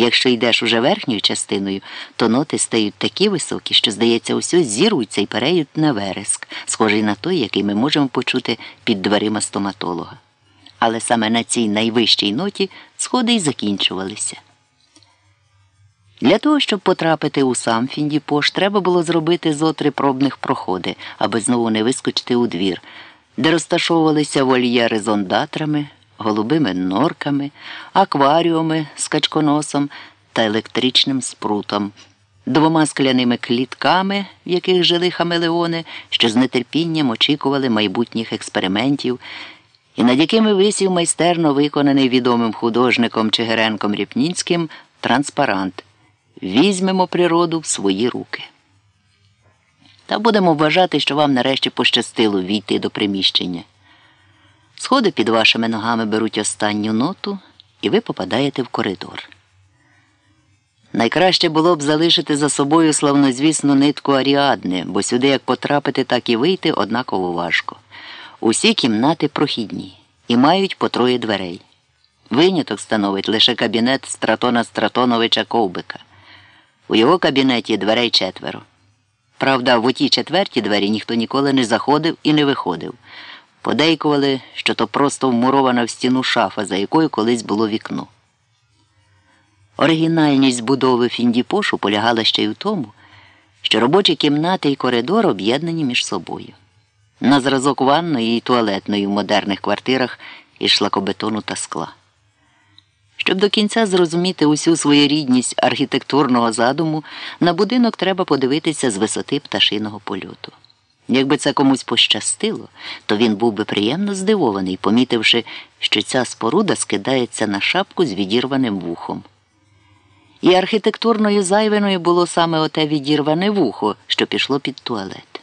Якщо йдеш уже верхньою частиною, то ноти стають такі високі, що, здається, усьо зірвуться і переють на вереск, схожий на той, який ми можемо почути під дверима стоматолога. Але саме на цій найвищій ноті сходи й закінчувалися. Для того, щоб потрапити у сам Фіндіпош, треба було зробити зо три пробних проходи, аби знову не вискочити у двір, де розташовувалися вольєри з ондатрами, голубими норками, акваріуми з качконосом та електричним спрутом, двома скляними клітками, в яких жили хамелеони, що з нетерпінням очікували майбутніх експериментів, і над якими висів майстерно виконаний відомим художником Чигиренком Ріпнінським транспарант. Візьмемо природу в свої руки. Та будемо вважати, що вам нарешті пощастило війти до приміщення. Сходи під вашими ногами беруть останню ноту, і ви попадаєте в коридор. Найкраще було б залишити за собою славнозвісну нитку Аріадни, бо сюди як потрапити, так і вийти однаково важко. Усі кімнати прохідні і мають по троє дверей. Виняток становить лише кабінет Стратона Стратоновича Ковбика. У його кабінеті дверей четверо. Правда, в оті четверті двері ніхто ніколи не заходив і не виходив. Подейкували, що то просто вмурована в стіну шафа, за якою колись було вікно. Оригінальність будови Фіндіпошу полягала ще й у тому, що робочі кімнати і коридор об'єднані між собою. На зразок ванної і туалетної в модерних квартирах із шлакобетону та скла. Щоб до кінця зрозуміти усю своєрідність архітектурного задуму, на будинок треба подивитися з висоти пташиного польоту. Якби це комусь пощастило, то він був би приємно здивований, помітивши, що ця споруда скидається на шапку з відірваним вухом. І архітектурною зайвиною було саме оте відірване вухо, що пішло під туалет.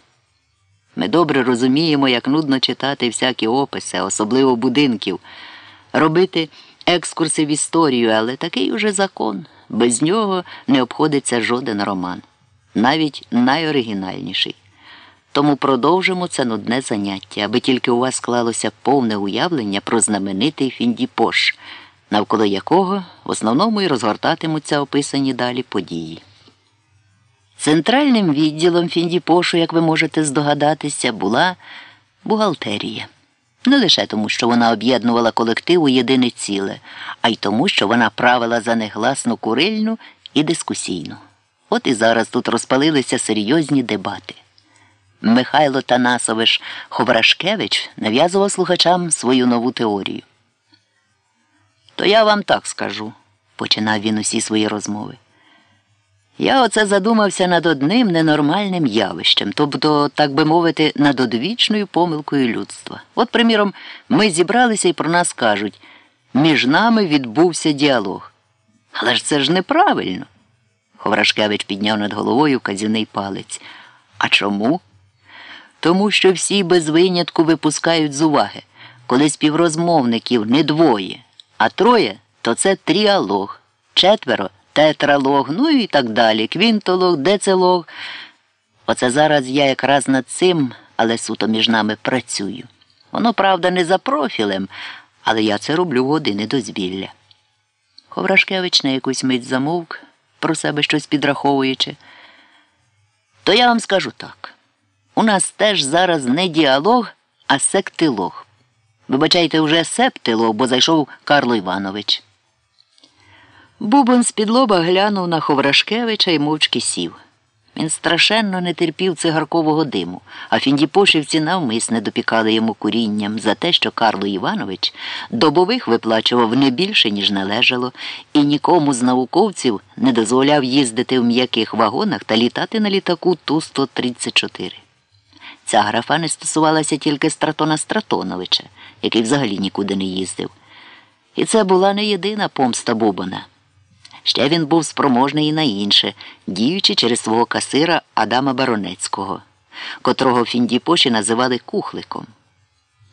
Ми добре розуміємо, як нудно читати всякі описи, особливо будинків, робити екскурси в історію, але такий уже закон. Без нього не обходиться жоден роман, навіть найоригінальніший. Тому продовжимо це нудне заняття, аби тільки у вас склалося повне уявлення про знаменитий Фіндіпош, навколо якого в основному і розгортатимуться описані далі події. Центральним відділом Фіндіпошу, як ви можете здогадатися, була бухгалтерія. Не лише тому, що вона об'єднувала колектив у єдине ціле, а й тому, що вона правила за негласну курильну і дискусійну. От і зараз тут розпалилися серйозні дебати. Михайло Танасович Ховрашкевич нав'язував слухачам свою нову теорію. То я вам так скажу, починав він усі свої розмови. Я оце задумався над одним ненормальним явищем, тобто, так би мовити, над одвічною помилкою людства. От, приміром, ми зібралися і про нас кажуть, між нами відбувся діалог. Але ж це ж неправильно. Ховрашкевич підняв над головою вказівний палець. А чому? Тому що всі без винятку випускають з уваги, коли співрозмовників не двоє, а троє то це тріалог, четверо тетралог, ну і так далі, квінтолог, децелог. Оце зараз я якраз над цим, але суто між нами працюю. Воно, правда, не за профілем, але я це роблю в години дозвілля. Ховрашкевич на якусь мить замовк, про себе щось підраховуючи. То я вам скажу так. У нас теж зараз не діалог, а сектилог. Вибачайте, вже септилог, бо зайшов Карло Іванович. Бубон з-під лоба глянув на Ховрашкевича і мовчки сів. Він страшенно не терпів цигаркового диму, а фіндіпошівці навмисне допікали йому курінням за те, що Карло Іванович добових виплачував не більше, ніж належало, і нікому з науковців не дозволяв їздити в м'яких вагонах та літати на літаку Ту-134. Ця графа не стосувалася тільки Стратона Стратоновича, який взагалі нікуди не їздив. І це була не єдина помста Бубона. Ще він був спроможний і на інше, діючи через свого касира Адама Баронецького, котрого Фіндіпоші називали кухликом.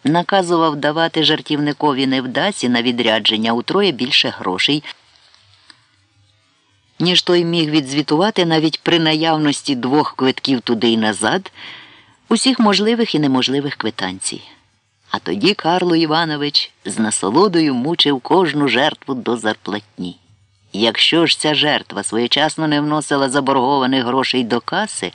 Наказував давати жартівникові невдаці на відрядження утроє більше грошей, ніж той міг відзвітувати навіть при наявності двох квитків туди й назад, усіх можливих і неможливих квитанцій. А тоді Карло Іванович з насолодою мучив кожну жертву до зарплатні. Якщо ж ця жертва своєчасно не вносила заборгованих грошей до каси,